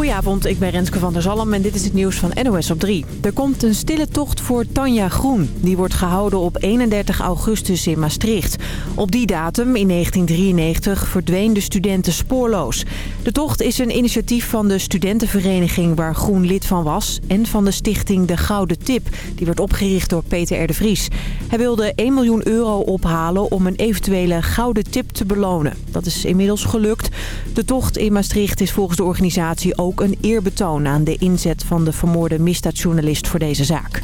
Goedenavond, ik ben Renske van der Zalm en dit is het nieuws van NOS op 3. Er komt een stille tocht voor Tanja Groen. Die wordt gehouden op 31 augustus in Maastricht. Op die datum, in 1993, verdween de studenten spoorloos. De tocht is een initiatief van de studentenvereniging waar Groen lid van was... en van de stichting De Gouden Tip. Die werd opgericht door Peter R. de Vries. Hij wilde 1 miljoen euro ophalen om een eventuele Gouden Tip te belonen. Dat is inmiddels gelukt. De tocht in Maastricht is volgens de organisatie ook ook een eerbetoon aan de inzet van de vermoorde misdaadjournalist voor deze zaak.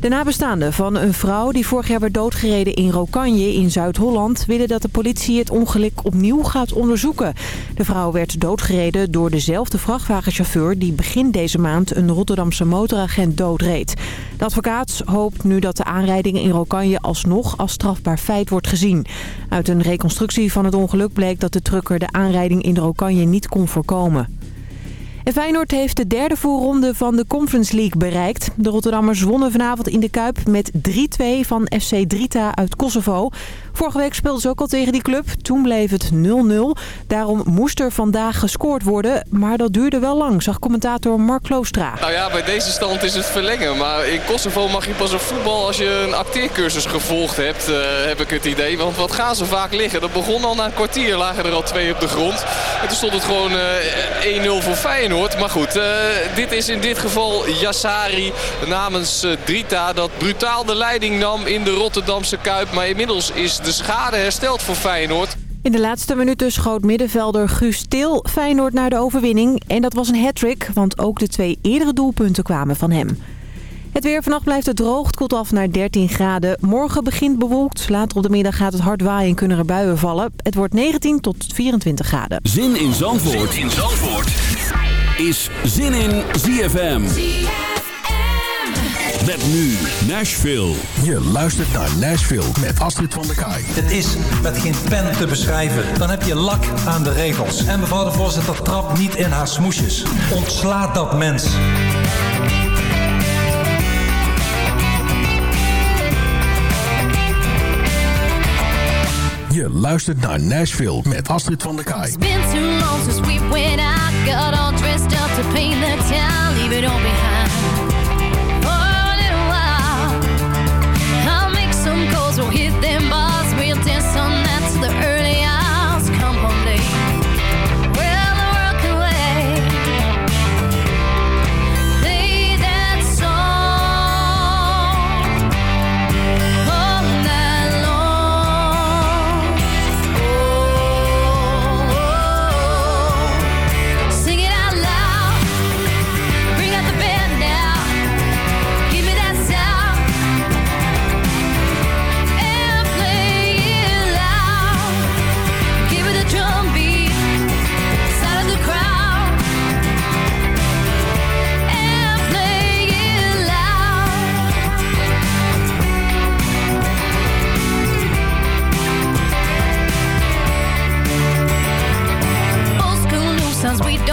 De nabestaanden van een vrouw die vorig jaar werd doodgereden in Rokanje in Zuid-Holland... willen dat de politie het ongeluk opnieuw gaat onderzoeken. De vrouw werd doodgereden door dezelfde vrachtwagenchauffeur... die begin deze maand een Rotterdamse motoragent doodreed. De advocaat hoopt nu dat de aanrijding in Rokanje alsnog als strafbaar feit wordt gezien. Uit een reconstructie van het ongeluk bleek dat de trucker de aanrijding in Rokanje niet kon voorkomen. En Feyenoord heeft de derde voorronde van de Conference League bereikt. De Rotterdammers wonnen vanavond in de Kuip met 3-2 van FC Drita uit Kosovo. Vorige week speelden ze ook al tegen die club. Toen bleef het 0-0. Daarom moest er vandaag gescoord worden. Maar dat duurde wel lang, zag commentator Mark Kloostra. Nou ja, bij deze stand is het verlengen. Maar in Kosovo mag je pas op voetbal als je een acteercursus gevolgd hebt, uh, heb ik het idee. Want wat gaan ze vaak liggen? Dat begon al na een kwartier, lagen er al twee op de grond. En toen stond het gewoon uh, eh, 1-0 voor Feyenoord. Maar goed, uh, dit is in dit geval Yassari namens Drita dat brutaal de leiding nam in de Rotterdamse Kuip. Maar inmiddels is de schade hersteld voor Feyenoord. In de laatste minuten schoot middenvelder Guus Til Feyenoord naar de overwinning. En dat was een hat-trick, want ook de twee eerdere doelpunten kwamen van hem. Het weer vannacht blijft het droog. Het koelt af naar 13 graden. Morgen begint bewolkt. Later op de middag gaat het hard waaien en kunnen er buien vallen. Het wordt 19 tot 24 graden. Zin in Zandvoort, zin in Zandvoort. is Zin in ZFM. Met nu Nashville. Je luistert naar Nashville met Astrid van der Kaai. Het is met geen pen te beschrijven. Dan heb je lak aan de regels. En mevrouw de voorzitter trapt niet in haar smoesjes. Ontslaat dat mens. Je luistert naar Nashville met Astrid van der Kaai. It's been too long since we went out. Got all dressed up to paint the town. Leave it all behind. Them bars, we'll dance on that to the early sounds, we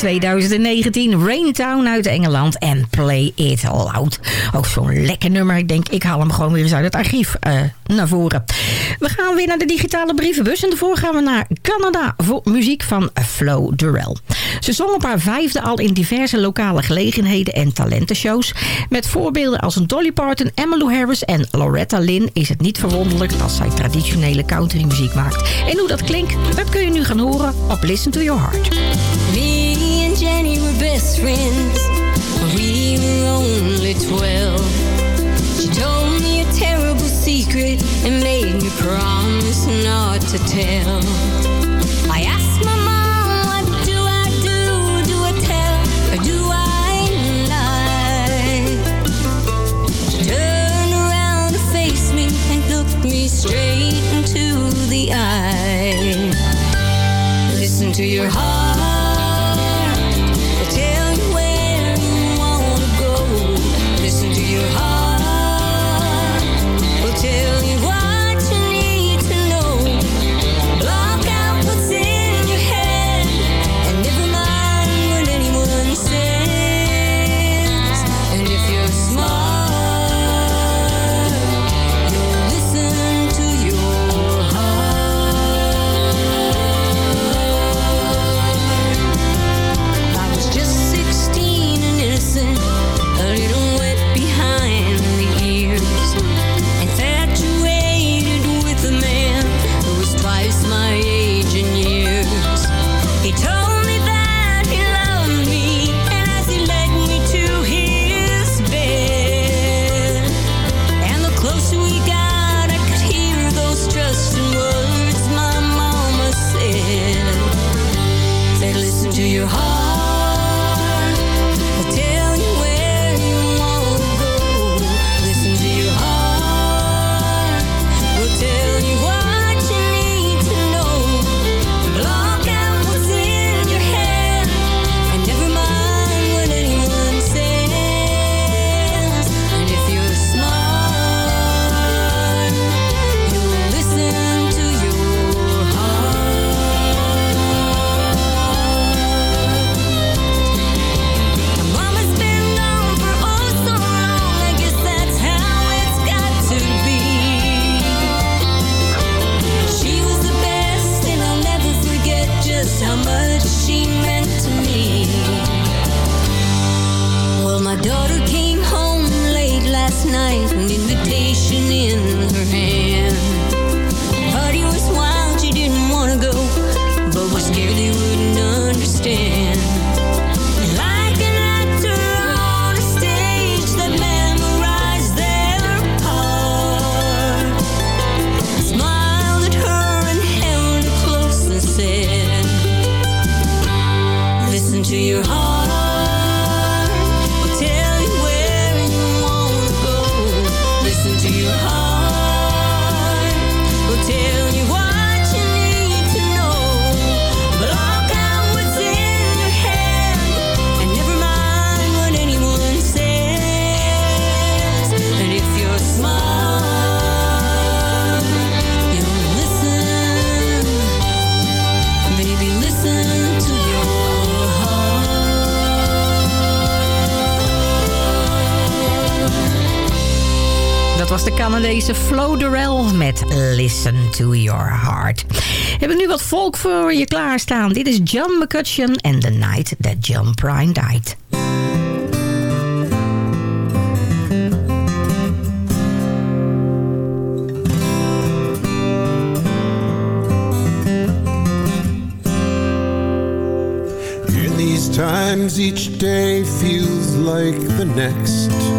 2019. Raintown uit Engeland en Play It Loud. Ook zo'n lekker nummer. Ik denk, ik haal hem gewoon weer eens uit het archief uh, naar voren. We gaan weer naar de digitale brievenbus. En daarvoor gaan we naar Canada voor muziek van Flo Durrell. Ze zong op haar vijfde al in diverse lokale gelegenheden en talentenshows. Met voorbeelden als Dolly Parton, Emmylou Harris en Loretta Lynn... is het niet verwonderlijk dat zij traditionele countrymuziek maakt. En hoe dat klinkt, dat kun je nu gaan horen op Listen to Your Heart. And were best friends. We were only 12. She told me a terrible secret and made me promise not to tell. I asked my mom, what do I do? Do I tell or do I lie? She turned around to face me and looked me straight into the eye. Listen to your heart. Was de Canadese Flo Durrell met Listen to Your Heart. We hebben nu wat volk voor je klaarstaan. Dit is John McCutcheon en The Night That John Prine Died. In these times, each day feels like the next.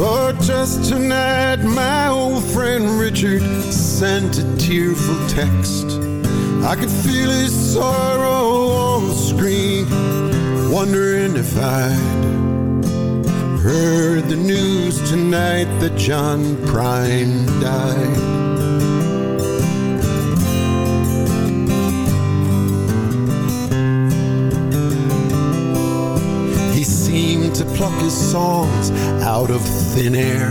But just tonight, my old friend Richard sent a tearful text. I could feel his sorrow on the screen, wondering if I'd heard the news tonight that John Prine died. He seemed to pluck his songs out of thin air.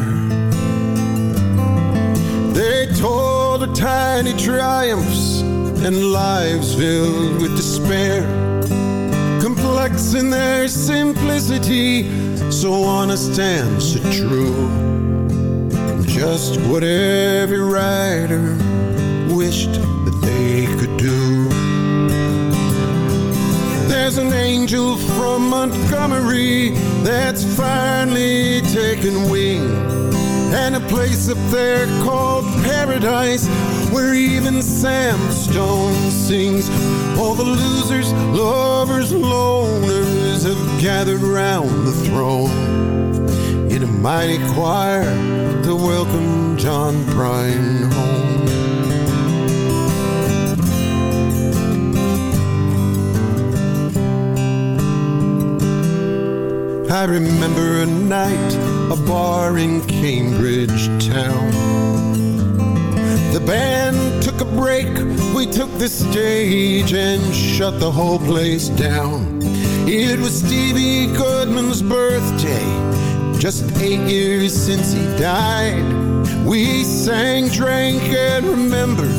They told of tiny triumphs and lives filled with despair. complex in their simplicity, so honest and so true. Just what every writer wished that they could do. There's an angel from Montgomery that's finally taken wing. And a place up there called paradise where even Sam Stone sings. All the losers, lovers, loners have gathered round the throne in a mighty choir to welcome John Prine home. I remember a night, a bar in Cambridge town. The band took a break, we took the stage and shut the whole place down. It was Stevie Goodman's birthday, just eight years since he died. We sang, drank, and remembered.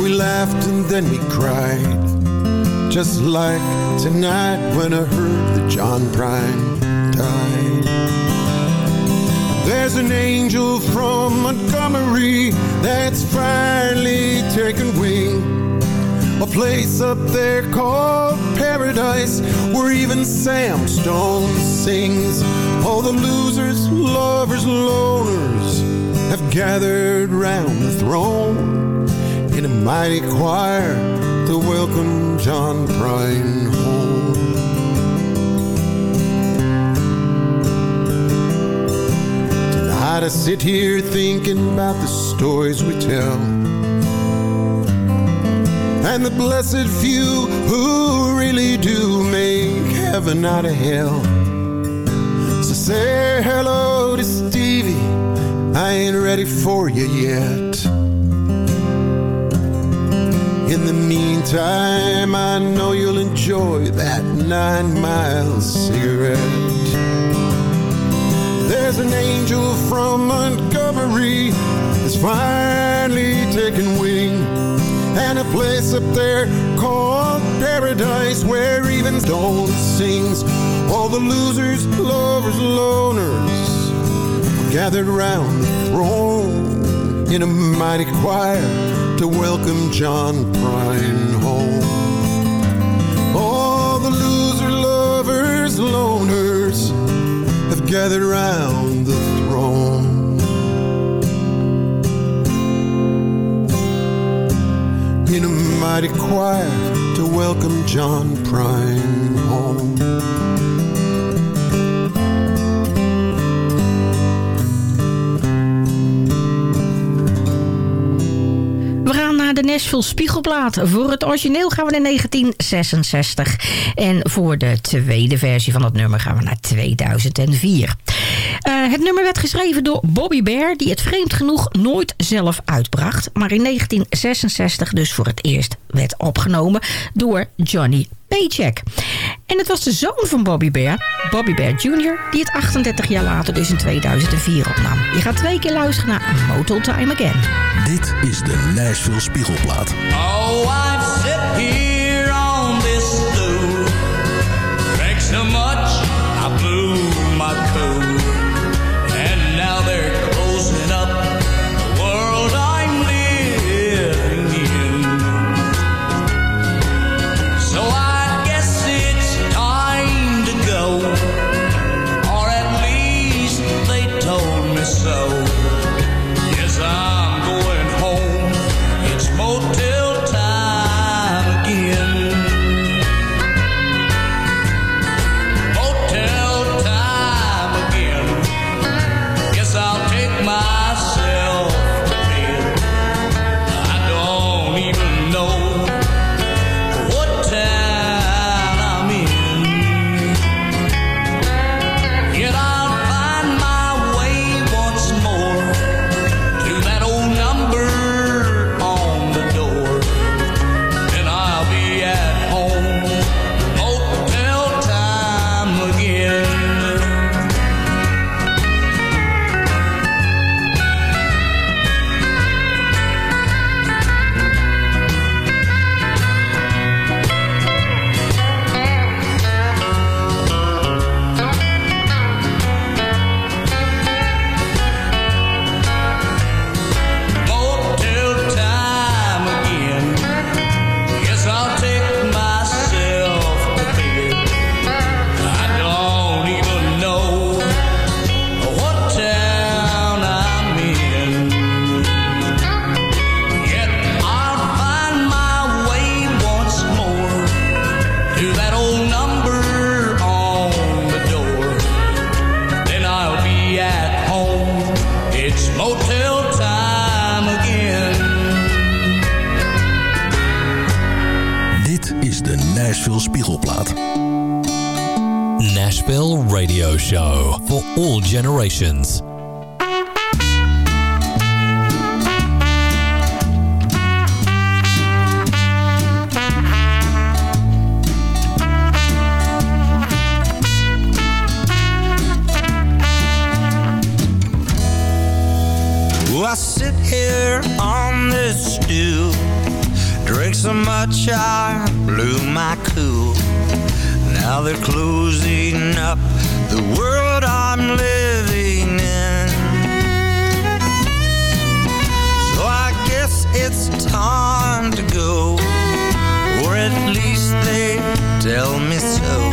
We laughed and then we cried. Just like tonight when I heard that John Prine died. There's an angel from Montgomery that's finally taken wing. A place up there called paradise where even Sam Stone sings. All the losers, lovers, loners have gathered round the throne in a mighty choir to welcome John Prine home. Tonight I sit here thinking about the stories we tell and the blessed few who really do make heaven out of hell. So say hello to Stevie, I ain't ready for you yet. In the meantime, I know you'll enjoy that nine mile cigarette. There's an angel from Montgomery that's finally taken wing. And a place up there called paradise where even Stone sings. All the losers, lovers, loners gathered round the throne in a mighty choir to welcome John Prine home. All the loser lovers, loners have gathered round the throne. In a mighty choir to welcome John Prine home. De Nashville Spiegelplaat. Voor het origineel gaan we naar 1966. En voor de tweede versie van het nummer gaan we naar 2004. Uh, het nummer werd geschreven door Bobby Bear... die het vreemd genoeg nooit zelf uitbracht... maar in 1966 dus voor het eerst werd opgenomen door Johnny Paycheck. En het was de zoon van Bobby Bear, Bobby Bear Jr... die het 38 jaar later dus in 2004 opnam. Je gaat twee keer luisteren naar Motel Time Again. Dit is de Nashville Spiegelplaat. Oh, sit here on this stool, drink so much I blew my cool. Now they're closing up the world I'm living in. So I guess it's time to go, or at least they tell me so.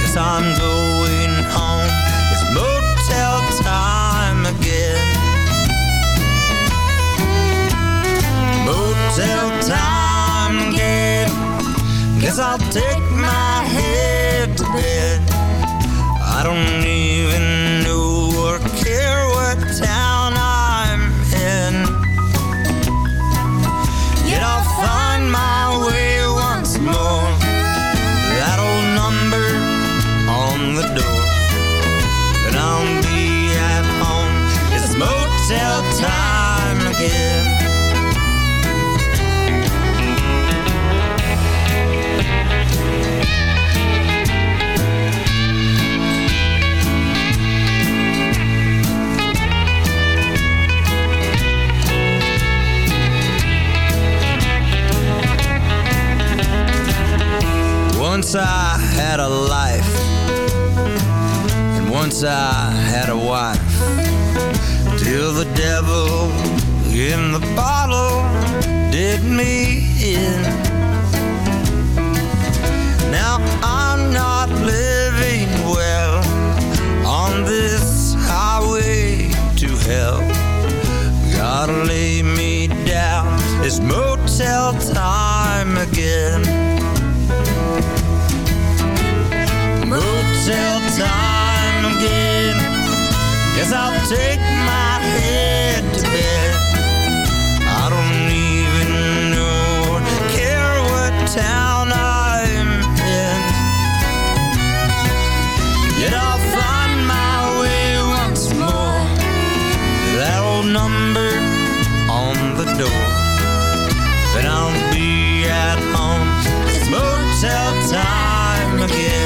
Guess I'm going home. Motel time again. Guess I'll take my head to bed. I don't even know or care what town I had a life, and once I had a wife. Till the devil in the bottle did me in. Now I'm not living well on this highway to hell. Gotta lay me down. It's motel time again. Again. Guess I'll take my head to bed. I don't even know or care what town I'm in. Yet I'll find my way once more. That old number on the door. Then I'll be at home. It's motel time again.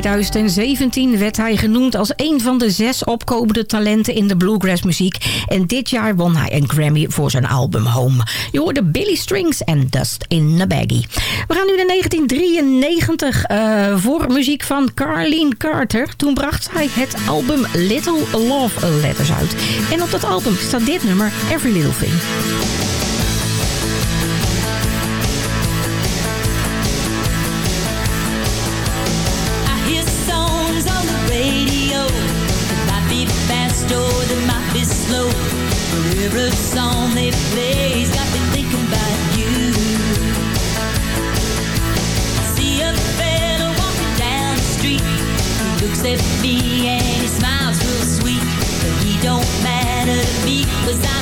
2017 werd hij genoemd als een van de zes opkomende talenten in de bluegrass muziek. En dit jaar won hij een Grammy voor zijn album Home. Je hoorde Billy Strings en Dust in a Baggie. We gaan nu naar 1993 eh, voor muziek van Carleen Carter. Toen bracht zij het album Little Love Letters uit. En op dat album staat dit nummer Every Little Thing. Every song they play's got me thinking about you. I see a fella walking down the street. He looks at me and he smiles real sweet. But he don't matter to me 'cause I'm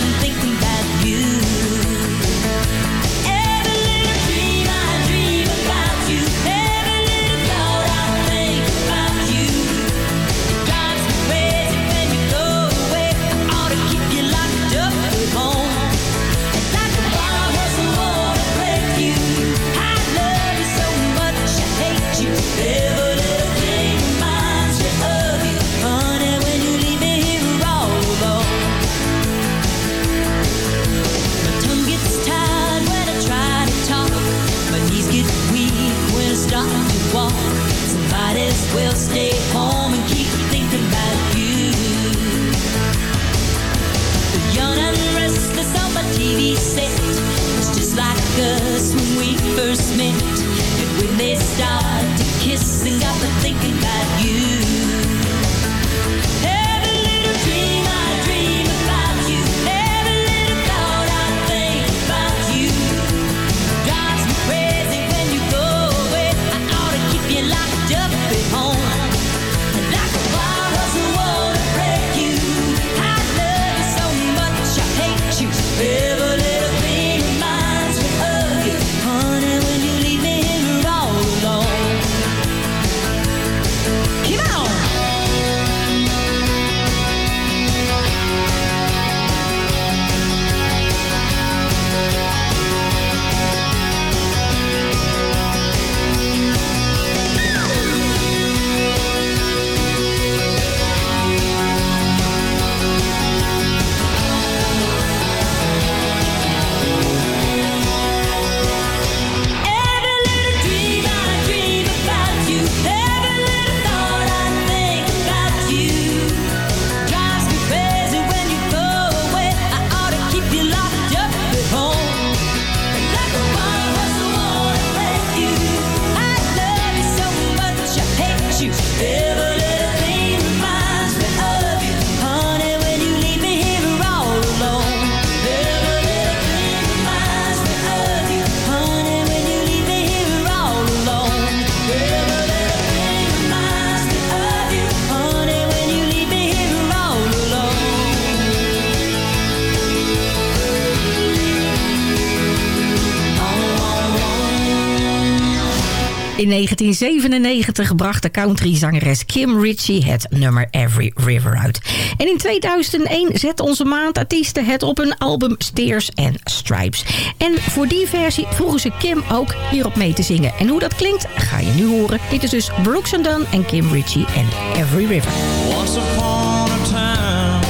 1997 bracht de countryzangeres Kim Ritchie het nummer Every River uit. En in 2001 zette onze maandartiesten het op hun album Steers and Stripes. En voor die versie vroegen ze Kim ook hierop mee te zingen. En hoe dat klinkt, ga je nu horen. Dit is dus Brooks and Dunn en Kim Ritchie en Every River. Once upon a time,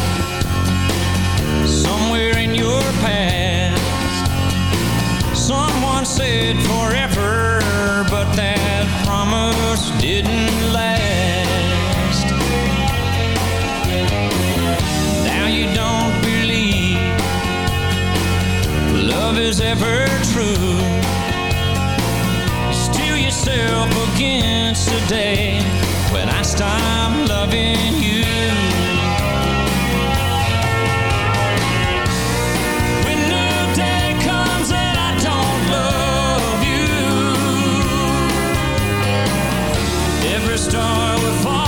somewhere in your past, someone said forever, didn't last. Now you don't believe love is ever true. Steel yourself against the day when I stop loving you. Star will fall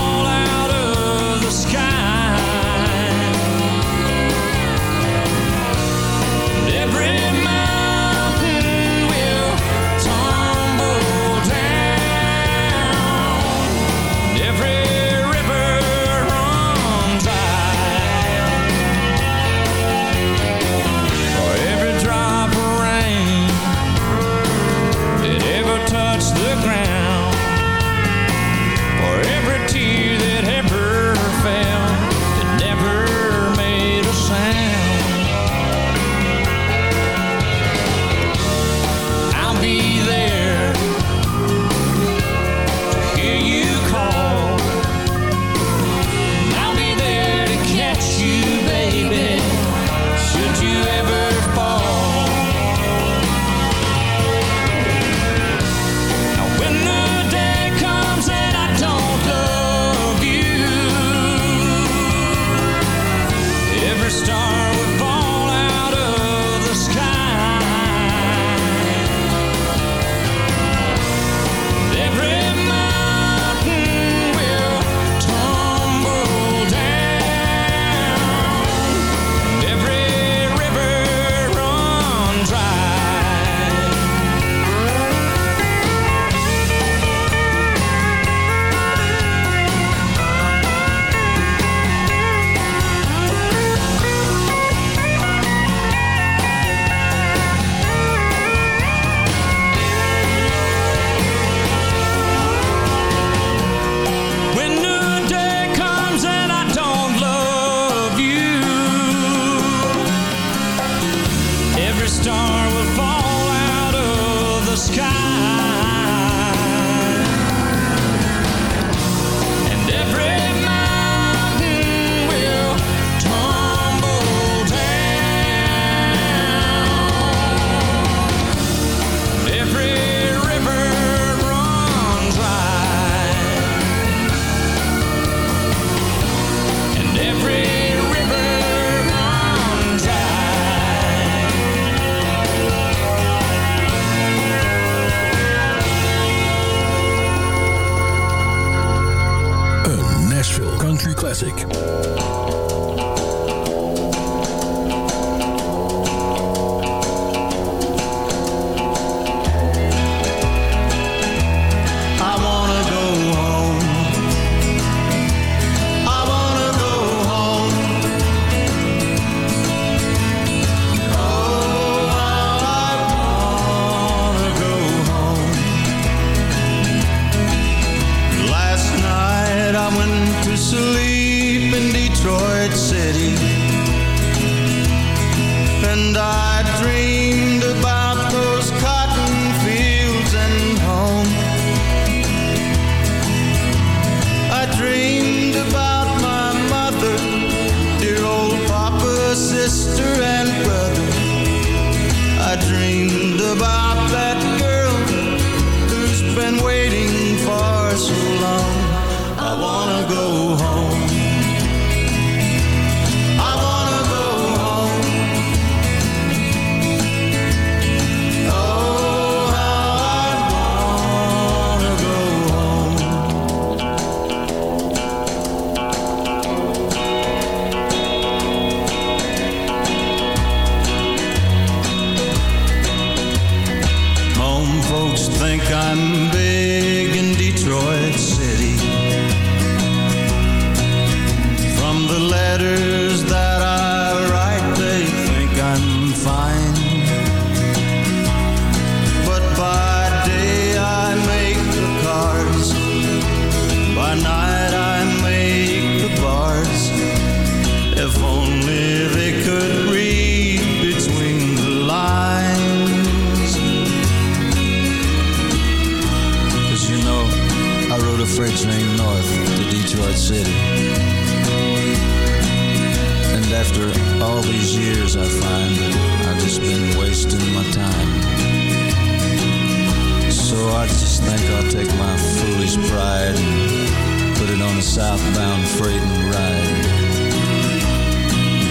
I just think I'll take my foolish pride and put it on a southbound freight and ride.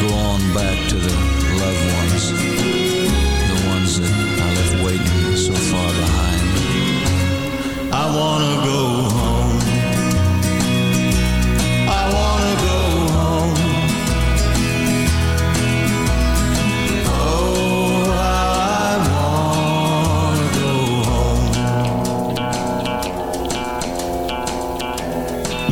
Go on back to the loved ones, the ones that I left waiting so far behind. I wanna go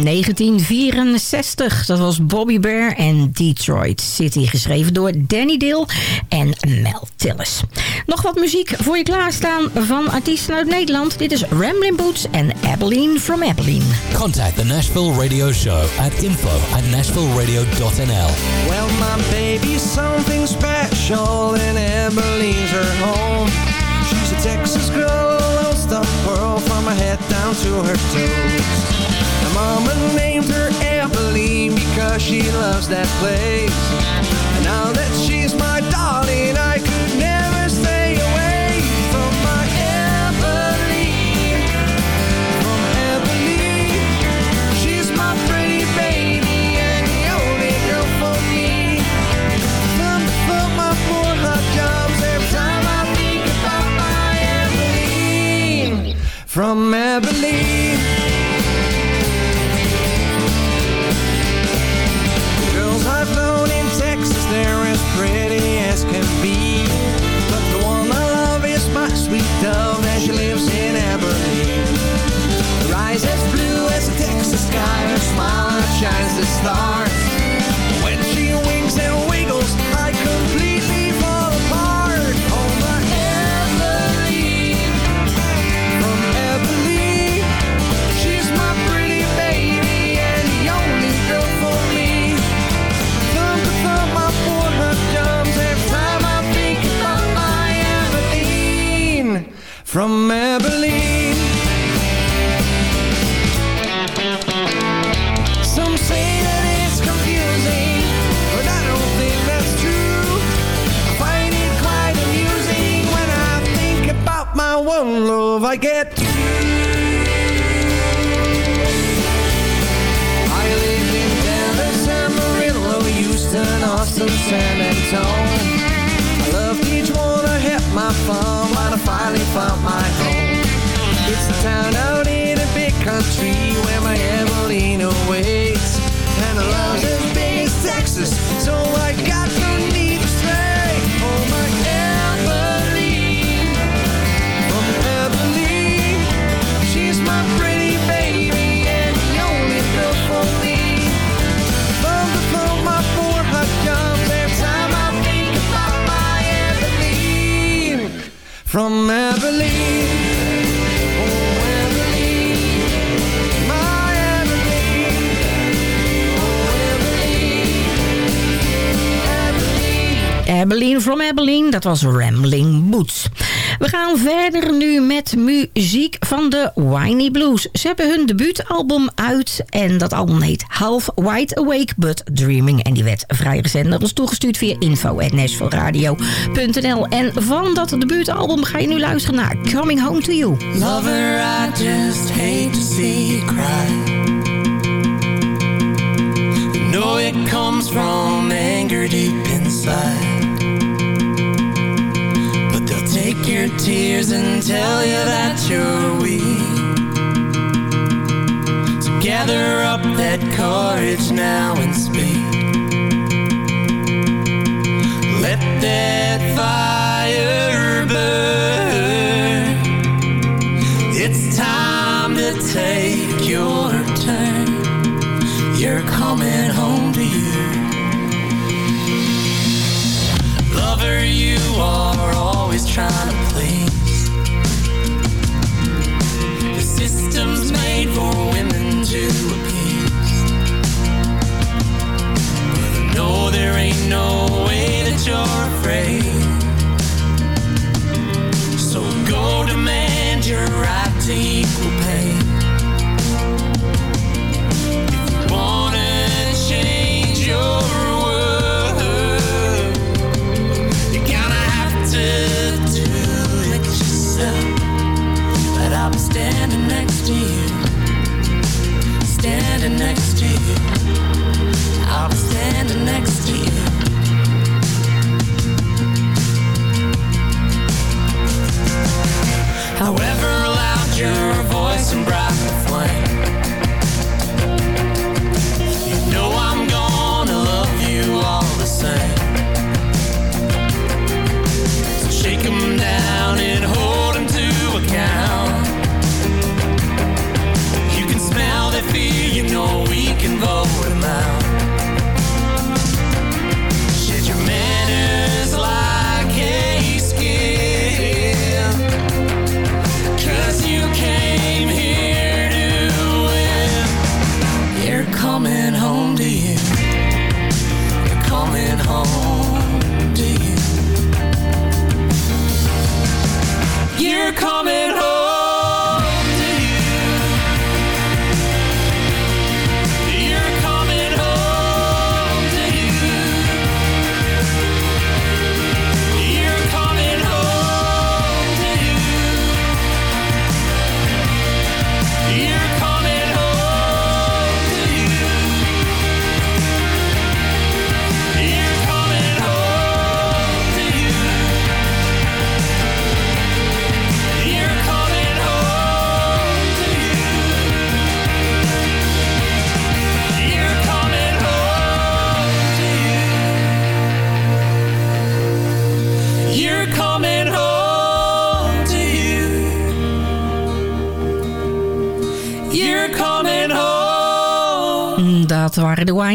1964, dat was Bobby Bear en Detroit City. Geschreven door Danny Dill en Mel Tillis. Nog wat muziek voor je klaarstaan van artiesten uit Nederland. Dit is Ramblin' Boots en Abilene from Abilene. Contact the Nashville Radio Show at info at nashvilleradio.nl. Well, my baby's something special, and Abilene's her home. She's a Texas girl, lost the world from her head down to her toes. Mama named her Abilene because she loves that place. And now that she's my darling, I could never stay away from my Abilene. From Abilene, she's my pretty baby and the only girl for me. Thumb to thumb, my poor hot jobs every time I think about my Abilene. From Abilene. Sweet dove, and she lives in Abilene. Her eyes as blue as the Texas sky, her smile outshines the stars. Dat was Rambling Boots. We gaan verder nu met muziek van de Whiny Blues. Ze hebben hun debuutalbum uit en dat album heet Half Wide Awake But Dreaming. En die werd vrij recent ons toegestuurd via info.nashvilleradio.nl. En van dat debuutalbum ga je nu luisteren naar Coming Home to You. Lover, I just hate to see you cry. Know it comes from anger deep inside. Your tears and tell you that you're weak. So gather up that courage now and speak. Let that fire you're afraid. So go demand your right to equal pay.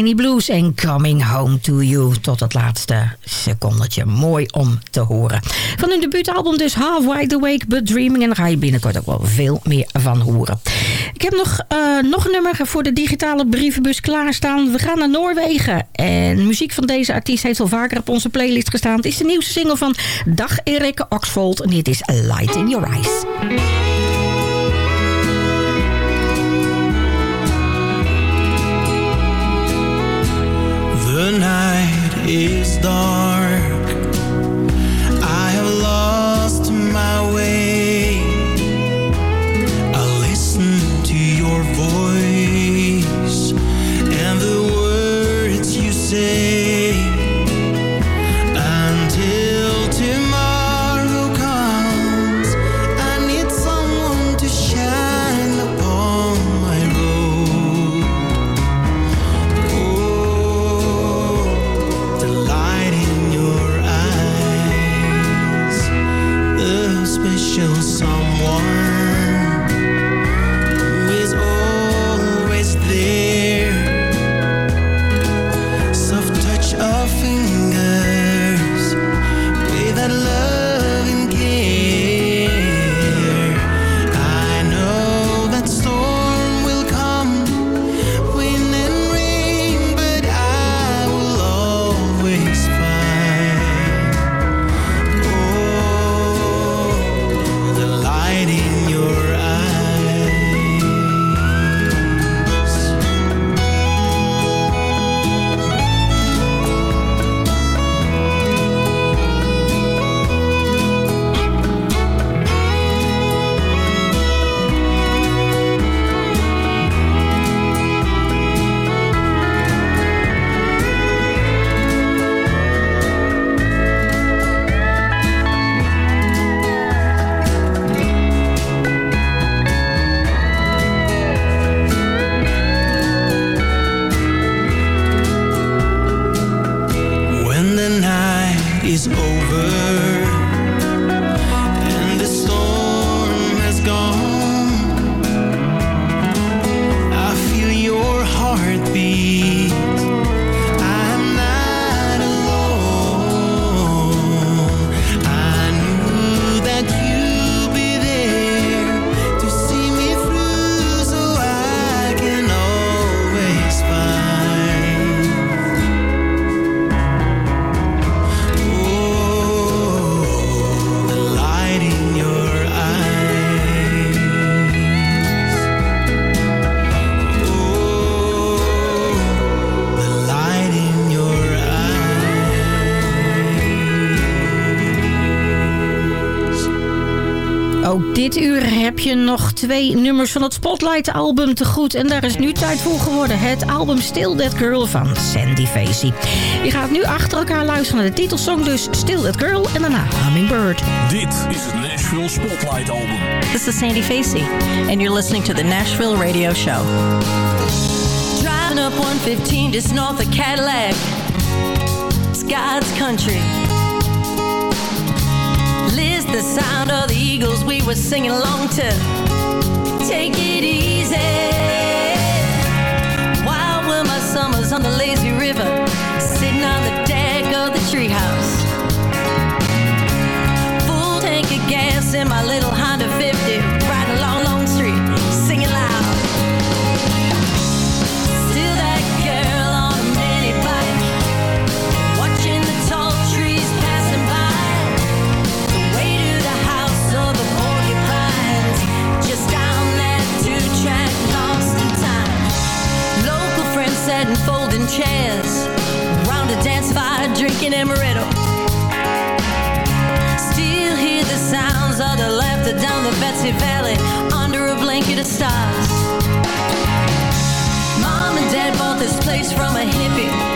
Whiny Blues en Coming Home to You. Tot het laatste secondetje. Mooi om te horen. Van hun debuutalbum dus Half Wide Awake But Dreaming. En daar ga je binnenkort ook wel veel meer van horen. Ik heb nog, eh, nog een nummer voor de digitale brievenbus klaarstaan. We gaan naar Noorwegen. En muziek van deze artiest heeft al vaker op onze playlist gestaan. Het is de nieuwste single van Dag Erik Oxfold. En dit is Light in Your Eyes. Is dark. nog twee nummers van het Spotlight-album te goed. En daar is nu tijd voor geworden. Het album Still That Girl van Sandy Facy. Je gaat nu achter elkaar luisteren naar de titelsong. Dus Still That Girl en daarna Hummingbird. Dit is het Nashville Spotlight-album. This is Sandy Facy And you're listening to the Nashville Radio Show. Driving up 115 just north of Cadillac. It's God's country. the sound of the Eagles we were singing along to. Take it easy. Wild were my summers on the lazy river, sitting on the deck of the treehouse. Full tank of gas in my little chicken amaretto. Still hear the sounds of the laughter down the Betsy Valley under a blanket of stars. Mom and Dad bought this place from a hippie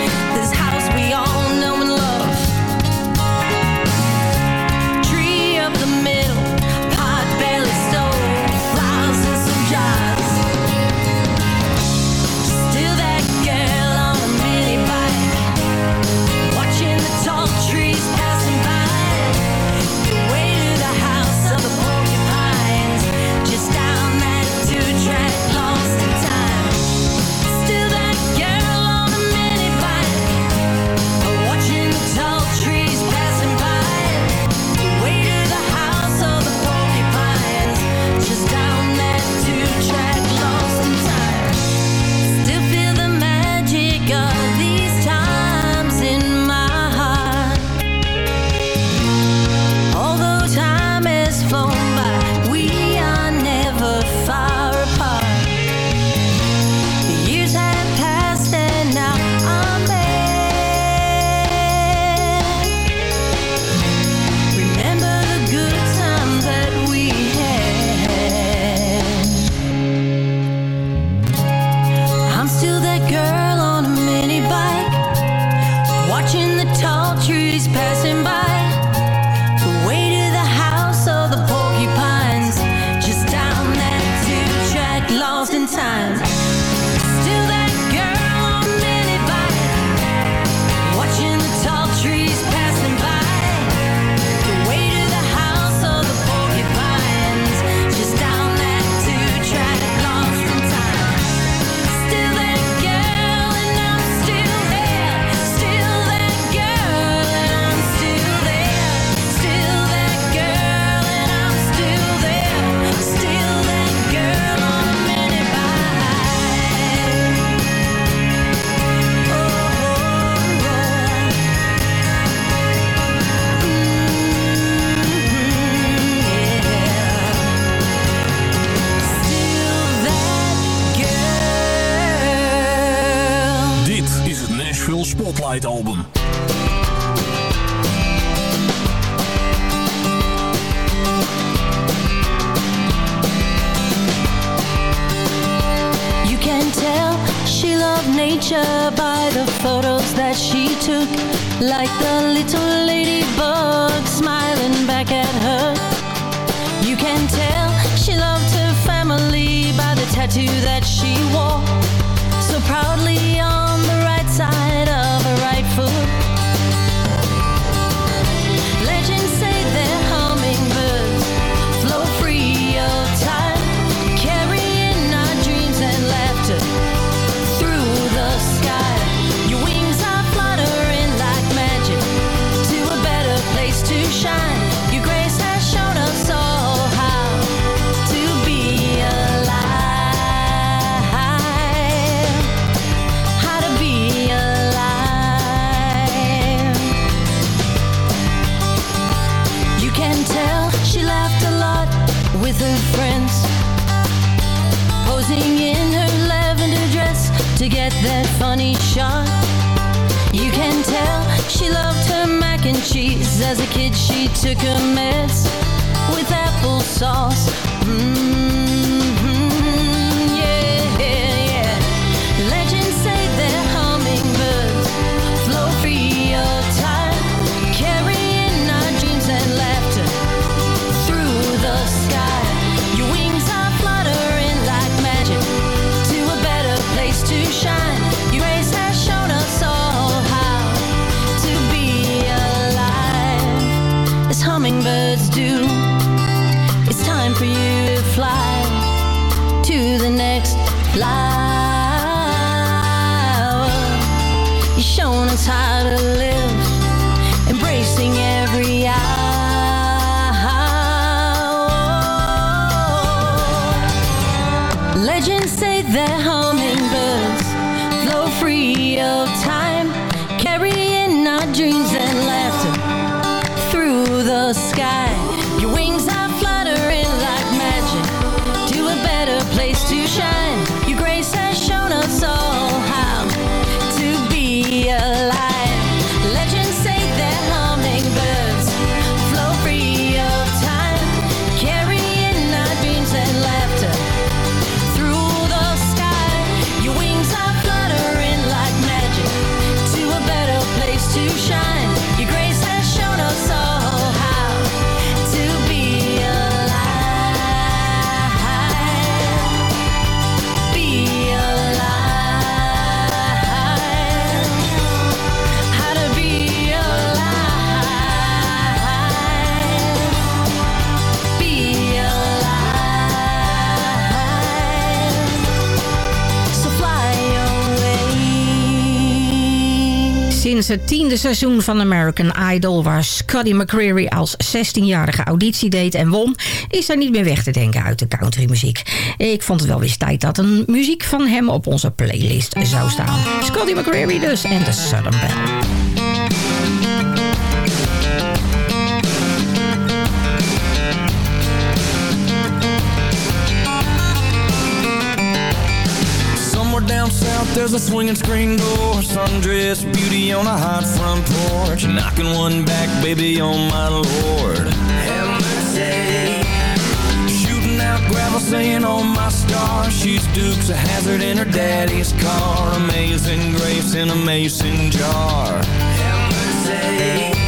tiende seizoen van American Idol... waar Scotty McCreery als 16-jarige auditie deed en won... is er niet meer weg te denken uit de countrymuziek. Ik vond het wel eens tijd dat een muziek van hem op onze playlist zou staan. Scotty McCreery dus en de Southern Belle. Down south, there's a swinging screen door. Sundress beauty on a hot front porch. Knocking one back, baby, on my lord. Have mercy. Shooting out gravel, saying, on my star. She's Dukes a hazard in her daddy's car. Amazing grace in a mason jar. Have mercy.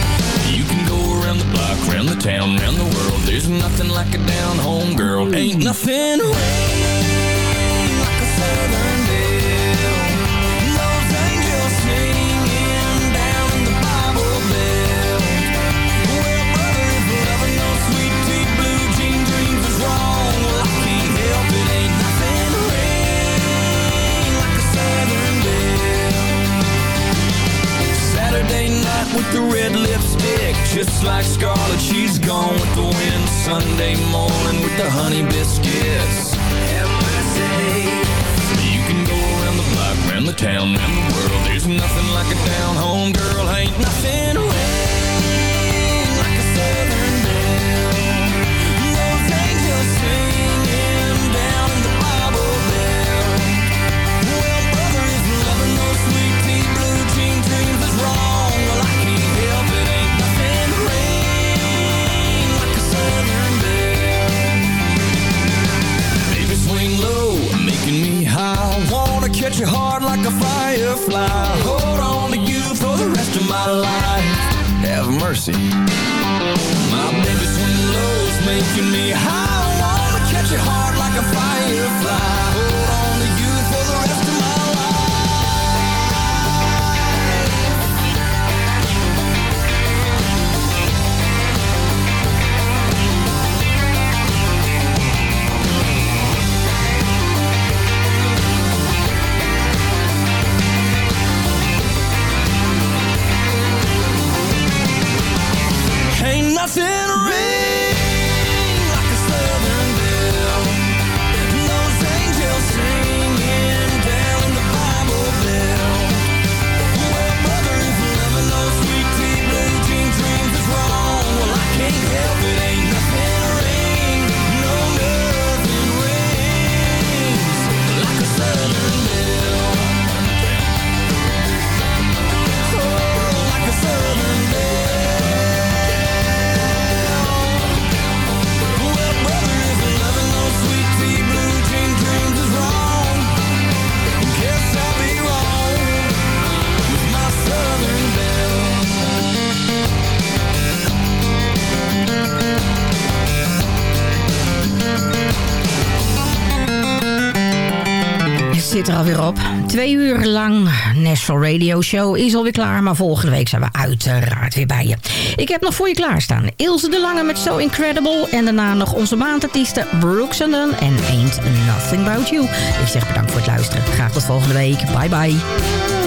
You can go around the block, around the town, around the world. There's nothing like a down home girl. Ain't nothing rain with the red lipstick Just like Scarlet, she's gone with the wind. Sunday morning with the honey biscuits. You can go around the block, around the town, around the world. There's nothing like a down home girl. Ain't nothing rain Wanna catch you hard like a firefly. Hold on to you for the rest of my life. Have mercy. My baby swing low's making me high. I Wanna catch you hard like a firefly. twee uur lang National Radio Show is alweer klaar. Maar volgende week zijn we uiteraard weer bij je. Ik heb nog voor je klaarstaan. Ilse de Lange met So Incredible. En daarna nog onze maandartiesten Brooks and Dunn en Ain't Nothing About You. Ik zeg bedankt voor het luisteren. Graag tot volgende week. Bye bye.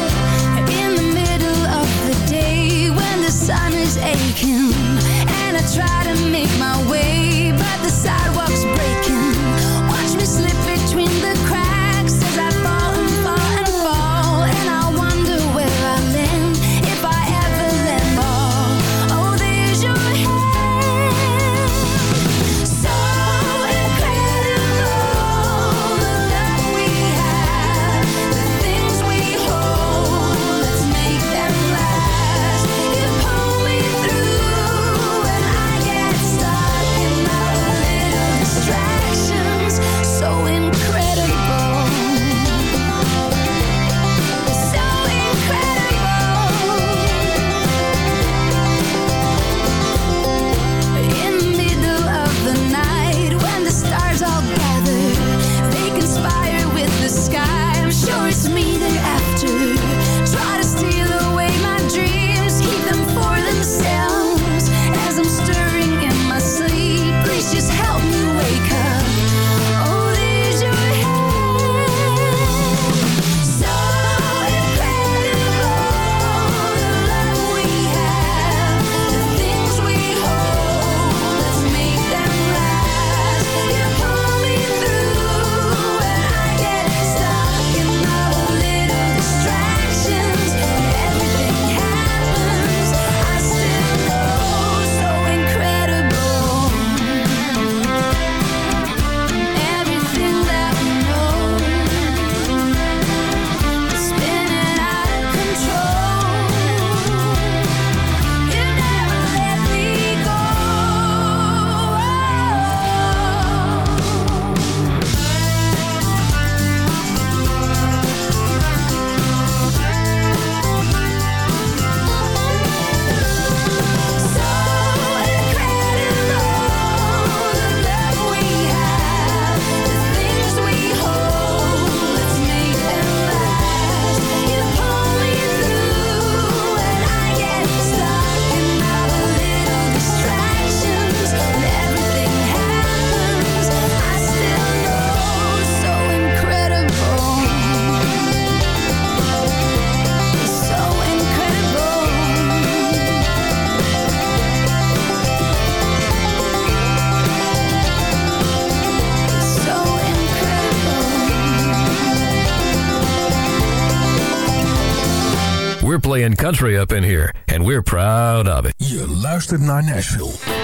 country up in here, and we're proud of it. You luistert my Nashville.